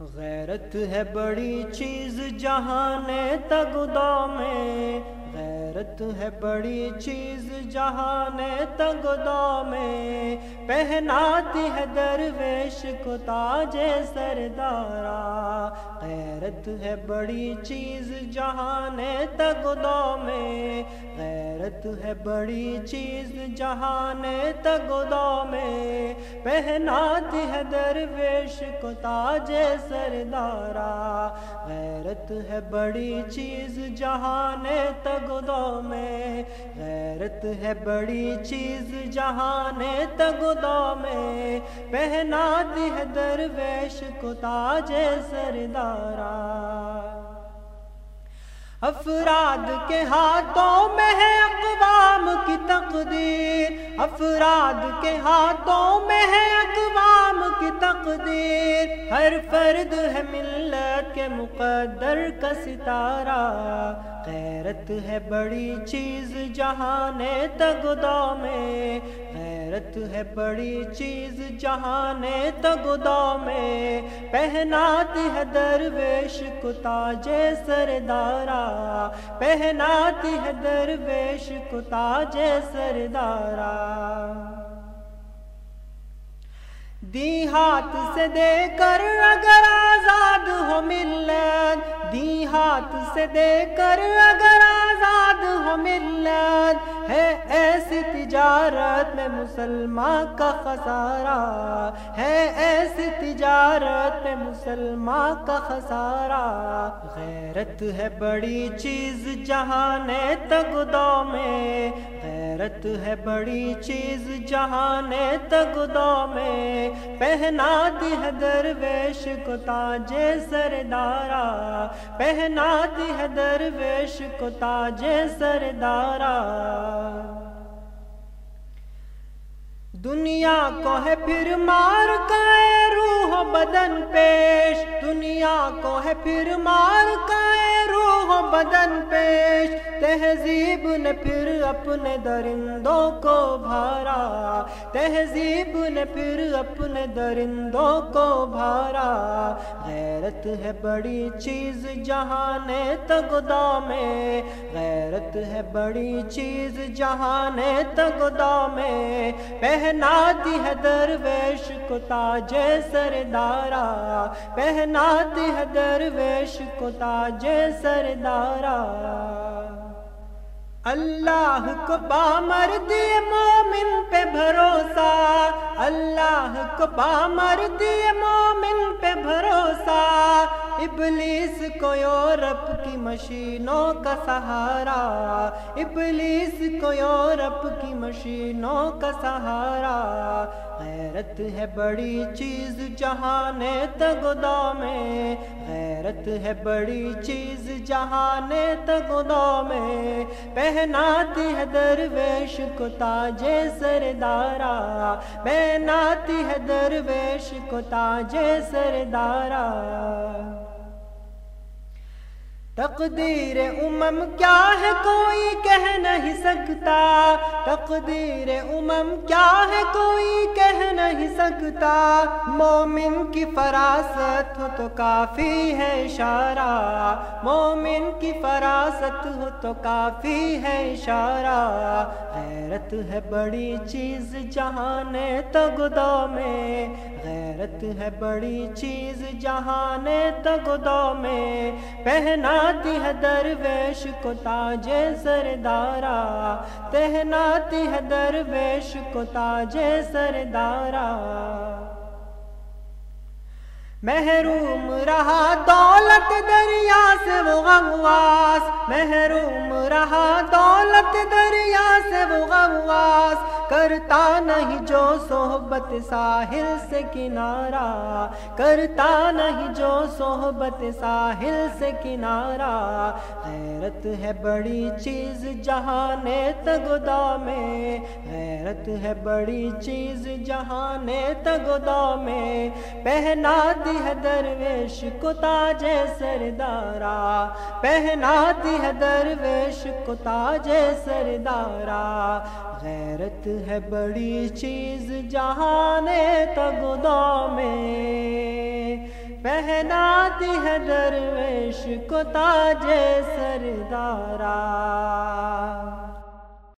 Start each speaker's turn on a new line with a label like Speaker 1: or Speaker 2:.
Speaker 1: غیرت ہے بڑی چیز جہان تگدا میں غیرت ہے بڑی چیز جہان تگدا میں پہناتی ہے درویش کو تاج سردارا غیرت ہے بڑی چیز جہان تگدا میں غیرت ہے بڑی چیز جہان تگدا میں پہناتی ہے درویش کو تاج سردارا غیرت ہے بڑی چیز جہان تگدو میں غیرت ہے بڑی چیز جہان تگدو میں پہناتی ہے درویش کو تاج سردارا افراد کے ہاتھوں میں ہے اقوام کی تقدیر، افراد کے ہاتھوں میں تقدیر۔ ہر فرد ہے ملت کے مقدر کا ستارہ۔ غیرت ہے بڑی چیز جہان تگدا میں۔ غیرت ہے بڑی چیز جہان تگدا میں۔ پہناتی ہے درویش کو تاج سردارا پہناتی ہے درویش کو تاج سردارا دی ہاتھ سے دے کر اگر آزاد ہو ملت، دی ہاتھ سے دے کر اگر مسلمان کا خسارہ ہے ایسی تجارت میں مسلمان کا خسارہ۔ غیرت ہے بڑی چیز جہان تگدو میں۔ غیرت ہے بڑی چیز جہان تگدو میں۔ پہناتی ہے درویش کو تاج سردارا پہناتی ہے درویش کو تاج سردارا دنیا کو ہے پھر مار کا روح بدن پیش دنیا کو ہے پھر مار کا روح بدن پیش، تہذیب نے پھر اپنے درندوں کو بھارا۔ تہذیب نے پھر اپنے درندوں کو بھارا۔ غیرت ہے بڑی چیز جہان تگدا میں غیرت ہے بڑی چیز جہان تگدا میں پہناتی ہے درویش کو تاج سردارا پہناتی ہے درویش کو تاج سردارا اللہ کو بامر دیے مومن پہ بھروسہ۔ اللہ کو بامر دیے مومن پہ بھروسہ۔ ابلیس کو یورپ کی مشینوں کا سہارا۔ ابلیس کو یورپ کی مشینوں کا سہارا۔ غیرت ہے بڑی چیز جہان تگدا میں۔ غیرت ہے بڑی چیز جہان تگدا میں۔ پہناتی ہے درویش کو تاج سردارا پہناتی ہے درویش کو تاج سردارا تقدیر امم کیا ہے کوئی کہہ نہیں سکتا۔ تقدیر امم کیا ہے کوئی کہہ نہیں سکتا، مومن کی فراست ہو تو کافی ہے اشارہ۔ مومن کی فراست ہو تو کافی ہے اشارہ۔ غیرت ہے بڑی چیز جہان تگدو میں۔ غیرت ہے بڑی چیز جہان تگدو میں۔ پہنا ہے درویش کو تاج سردارا پہناتی ہے درویش کو تاج سردارا محروم رہا دولت دریا سے وہ غمواس محروم رہا دولت دریا وہ غمواس کرتا نہیں جو صحبت ساحل سے کنارا کرتا نہیں جو صحبت ساحل سے کنارا غیرت ہے بڑی چیز جہان تگدا میں غیرت ہے بڑی چیز جہان تگدا میں پہناتی ہے درویش کو تاج سردارا پہناتی ہے درویش کو تاج سردارا غیرت ہے بڑی چیز جہان تگدا میں پہناتی ہے درویش کو تاج سردارا